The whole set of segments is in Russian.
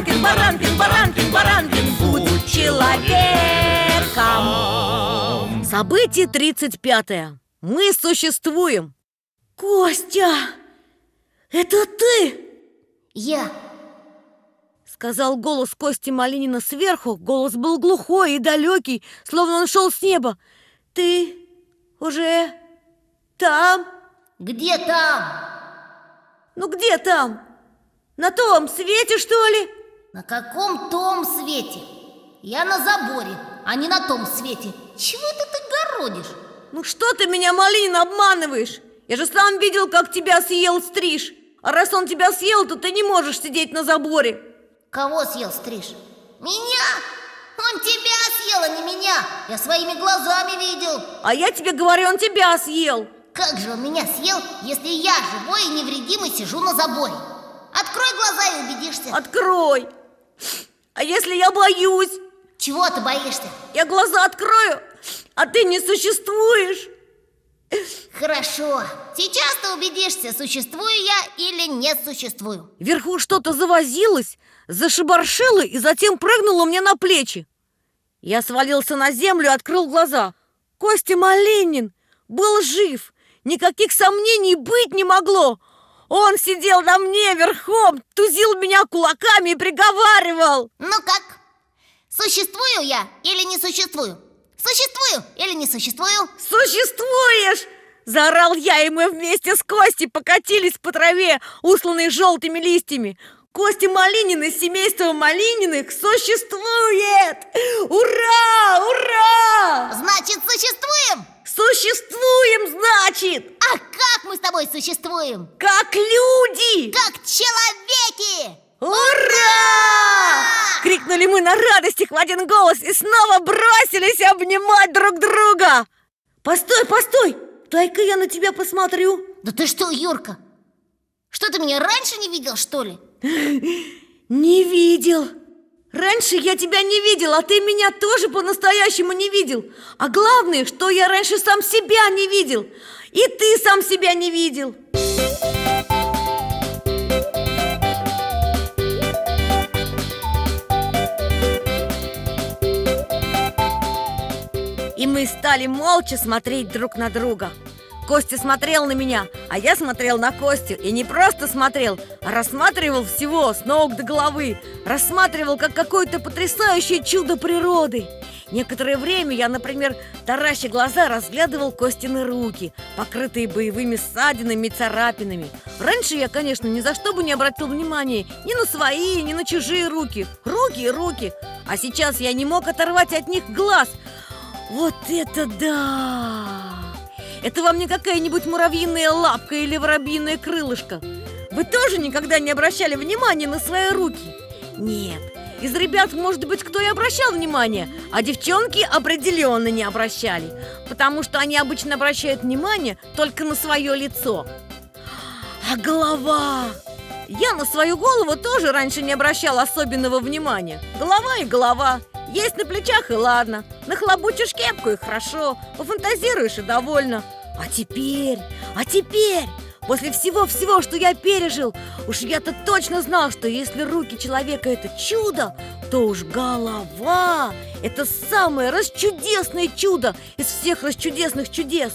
Баранкин, Баранкин, Баранкин, Баранкин Будь человеком Событие 35 Мы существуем Костя, это ты? Я Сказал голос Кости Малинина сверху Голос был глухой и далекий Словно он шел с неба Ты уже там? Где там? Ну где там? На том свете, что ли? На каком том свете? Я на заборе, а не на том свете Чего это ты городишь? Ну что ты меня, Малинин, обманываешь? Я же сам видел, как тебя съел стриж А раз он тебя съел, то ты не можешь сидеть на заборе Кого съел стриж? Меня? Он тебя съел, а не меня Я своими глазами видел А я тебе говорю, он тебя съел Как же он меня съел, если я живой и невредимый сижу на заборе? Открой глаза и убедишься Открой А если я боюсь? Чего ты боишься? Я глаза открою, а ты не существуешь. Хорошо, сейчас ты убедишься, существую я или не существую. Вверху что-то завозилось, зашибаршило и затем прыгнуло мне на плечи. Я свалился на землю и открыл глаза. Костя Малинин был жив, никаких сомнений быть не могло он сидел на мне верхом, тузил меня кулаками и приговаривал Ну как? Существую я или не существую? Существую или не существую? Существуешь! Заорал я, и мы вместе с Костей покатились по траве, усланной желтыми листьями Костя Малинин из семейства Малининых существует! Ура! Ура! Значит, существуем? Существуем, значит! А как мы с тобой существуем? Как люди! Как человеки! Ура! Крикнули мы на радостях в один голос и снова бросились обнимать друг друга Постой, постой! Дай-ка я на тебя посмотрю Да ты что, Юрка? Что, ты меня раньше не видел, что ли? Не видел Раньше я тебя не видел, а ты меня тоже по-настоящему не видел. А главное, что я раньше сам себя не видел. И ты сам себя не видел. И мы стали молча смотреть друг на друга Костя смотрел на меня, а я смотрел на Костю И не просто смотрел, а рассматривал всего с ног до головы Рассматривал как какое-то потрясающее чудо природы Некоторое время я, например, тараща глаза, разглядывал Костины руки, покрытые боевыми ссадинами и царапинами. Раньше я, конечно, ни за что бы не обратил внимания ни на свои, ни на чужие руки. Руки и руки. А сейчас я не мог оторвать от них глаз. Вот это да! Это вам не какая-нибудь муравьиная лапка или воробьиное крылышко. Вы тоже никогда не обращали внимания на свои руки? Нет, из ребят, может быть, кто и обращал внимание, а девчонки определенно не обращали, потому что они обычно обращают внимание только на свое лицо. А голова? Я на свою голову тоже раньше не обращал особенного внимания. Голова и голова. Есть на плечах и ладно, нахлобучишь кепку и хорошо, пофантазируешь и довольно. А теперь, а теперь, после всего-всего, что я пережил, уж я-то точно знал, что если руки человека это чудо, то уж голова – это самое расчудесное чудо из всех расчудесных чудес.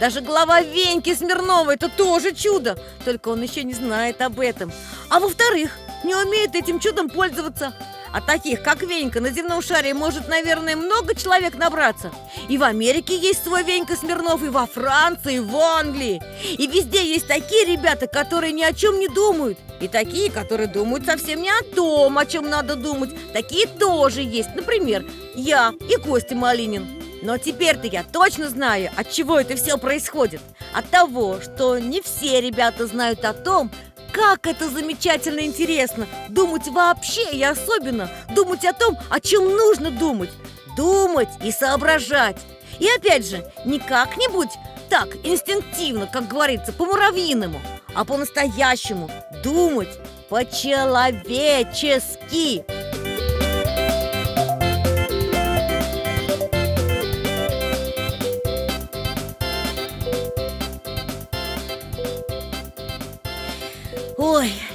Даже голова Веньки Смирнова – это тоже чудо, только он еще не знает об этом. А во-вторых, не умеет этим чудом пользоваться – а таких, как Венька, на земном шаре может, наверное, много человек набраться. И в Америке есть свой Венька Смирнов, и во Франции, и в Англии. И везде есть такие ребята, которые ни о чем не думают. И такие, которые думают совсем не о том, о чем надо думать. Такие тоже есть. Например, я и Костя Малинин. Но теперь-то я точно знаю, от чего это все происходит. От того, что не все ребята знают о том, как это замечательно интересно. Думать вообще и особенно. Думать о том, о чем нужно думать. Думать и соображать. И опять же, не как-нибудь так, инстинктивно, как говорится, по-муравьиному А по-настоящему Думать по-человечески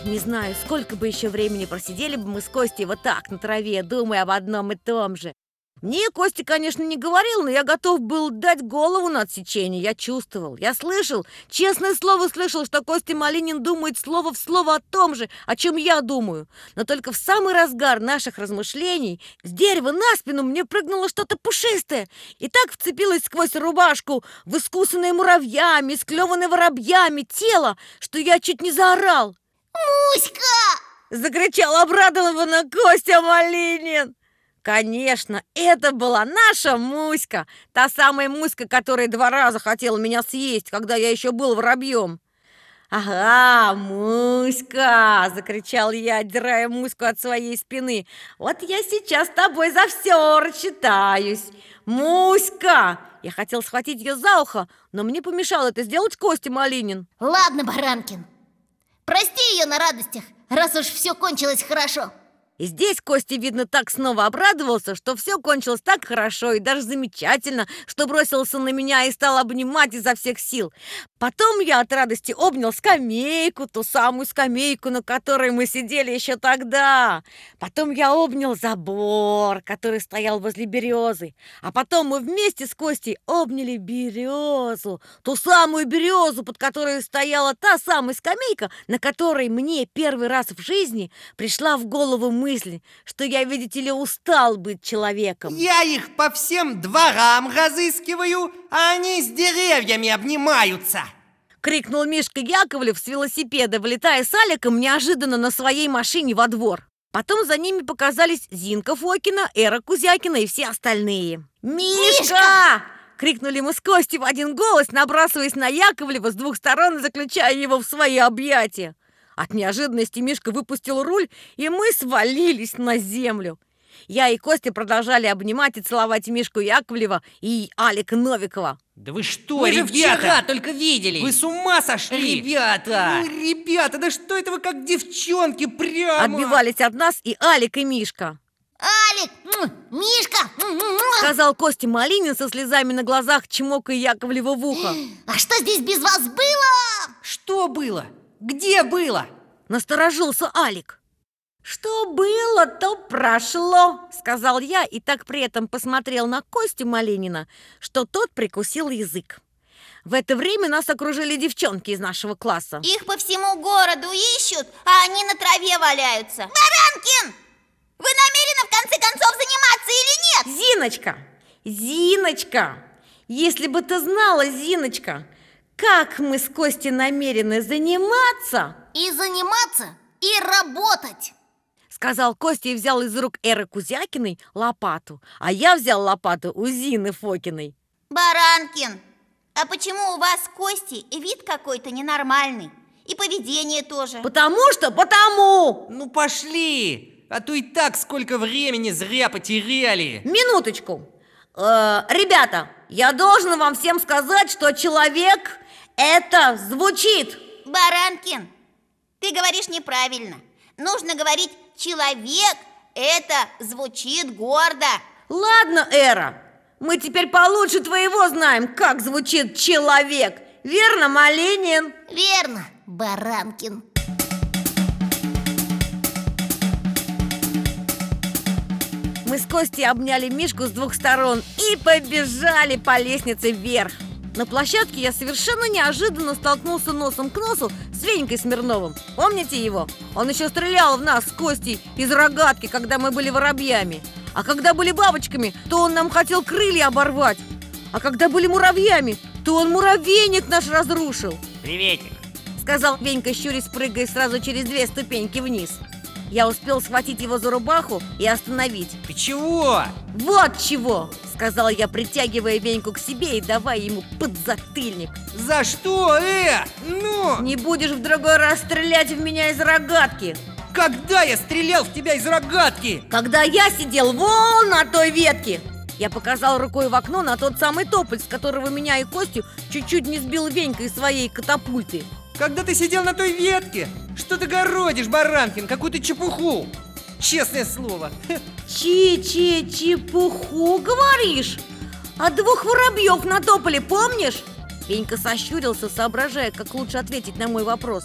Не знаю, сколько бы еще времени просидели бы мы с Костей вот так на траве, думая об одном и том же. Мне Костя, конечно, не говорил, но я готов был дать голову на отсечение. Я чувствовал, я слышал, честное слово слышал, что Костя Малинин думает слово в слово о том же, о чем я думаю. Но только в самый разгар наших размышлений с дерева на спину мне прыгнуло что-то пушистое и так вцепилось сквозь рубашку в искусанное муравьями, склеванное воробьями тело, что я чуть не заорал. Муська! Закричал обрадованно Костя Малинин. Конечно, это была наша Муська, та самая Муська, которая два раза хотела меня съесть, когда я еще был воробьем. «Ага, Муська!» – закричал я, отдирая Муську от своей спины. «Вот я сейчас с тобой за все рассчитаюсь! Муська!» Я хотел схватить ее за ухо, но мне помешал это сделать Костя Малинин. Ладно, Баранкин, ее на радостях, раз уж все кончилось хорошо. И здесь Костя, видно, так снова обрадовался, что все кончилось так хорошо и даже замечательно, что бросился на меня и стал обнимать изо всех сил. Потом я от радости обнял скамейку, ту самую скамейку, на которой мы сидели еще тогда. Потом я обнял забор, который стоял возле березы. А потом мы вместе с Костей обняли березу, ту самую березу, под которой стояла та самая скамейка, на которой мне первый раз в жизни пришла в голову мысль, что я, видите ли, устал быть человеком. Я их по всем дворам разыскиваю, а они с деревьями обнимаются. Крикнул Мишка Яковлев с велосипеда, вылетая с Аликом неожиданно на своей машине во двор. Потом за ними показались Зинка Фокина, Эра Кузякина и все остальные. «Мишка!» Крикнули мы с Костей в один голос, набрасываясь на Яковлева с двух сторон и заключая его в свои объятия. От неожиданности Мишка выпустил руль, и мы свалились на землю. Я и Костя продолжали обнимать и целовать Мишку Яковлева и Алика Новикова. Да вы что, Мы же ребята? вчера только виделись. Вы с ума сошли? Ребята! Ну, ребята, да что это вы как девчонки прямо? Отбивались от нас и Алик, и Мишка. Алик, Мишка. Сказал Костя Малинин со слезами на глазах, чмокая Яковлева в ухо. а что здесь без вас было? Что было? Где было? Насторожился Алик. «Что было, то прошло», — сказал я и так при этом посмотрел на Костю Малинина, что тот прикусил язык. В это время нас окружили девчонки из нашего класса. Их по всему городу ищут, а они на траве валяются. Баранкин! Вы намерены в конце концов заниматься или нет? Зиночка! Зиночка! Если бы ты знала, Зиночка, как мы с Костей намерены заниматься, И заниматься, и работать. сказал Костя и взял из рук Эры Кузякиной лопату, а я взял лопату у Зины Фокиной. Баранкин, а почему у вас кости и вид какой-то ненормальный? И поведение тоже. Потому что потому! Ну пошли, а то и так сколько времени зря потеряли. Минуточку. Э, ребята, я должен вам всем сказать, что человек это звучит. Баранкин, ты говоришь неправильно. Нужно говорить «человек». Это звучит гордо. Ладно, Эра, мы теперь получше твоего знаем, как звучит человек. Верно, Малинин? Верно, Баранкин. Мы с Костей обняли Мишку с двух сторон и побежали по лестнице вверх. На площадке я совершенно неожиданно столкнулся носом к носу с Венькой Смирновым. Помните его? Он еще стрелял в нас с Костей из рогатки, когда мы были воробьями. А когда были бабочками, то он нам хотел крылья оборвать. А когда были муравьями, то он муравейник наш разрушил. Приветик. Сказал Венька, щурясь, прыгая сразу через две ступеньки вниз. Я успел схватить его за рубаху и остановить. Ты чего? «Вот чего!» — сказал я, притягивая Веньку к себе и давая ему подзатыльник. За что, э? Ну, «Не будешь в другой раз стрелять в меня из рогатки!» когда я стрелял в тебя из рогатки? Когда я сидел вон на той ветке Я показал рукой в окно на тот самый тополь, с которого меня и Костю чуть-чуть не сбил Венька из своей катапульты Когда ты сидел на той ветке? Что ты городишь, Баранкин? Какую-то чепуху! Честное слово. Чи-чи-чепуху, говоришь? А двух воробьев на тополе помнишь? Венька сощурился, соображая, как лучше ответить на мой вопрос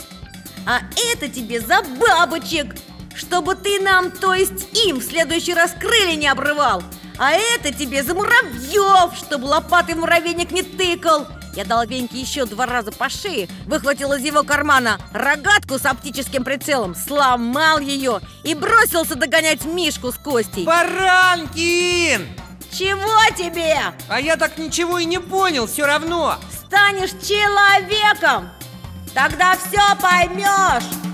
А это тебе за бабочек Чтобы ты нам, то есть им, в следующий раз крылья не обрывал А это тебе за муравьев Чтобы лопатой в муравейник не тыкал я дал Веньке еще два раза по шее, выхватил из его кармана рогатку с оптическим прицелом, сломал ее и бросился догонять Мишку с Костей. Баранкин! Чего тебе? А я так ничего и не понял все равно. Станешь человеком, тогда все поймешь.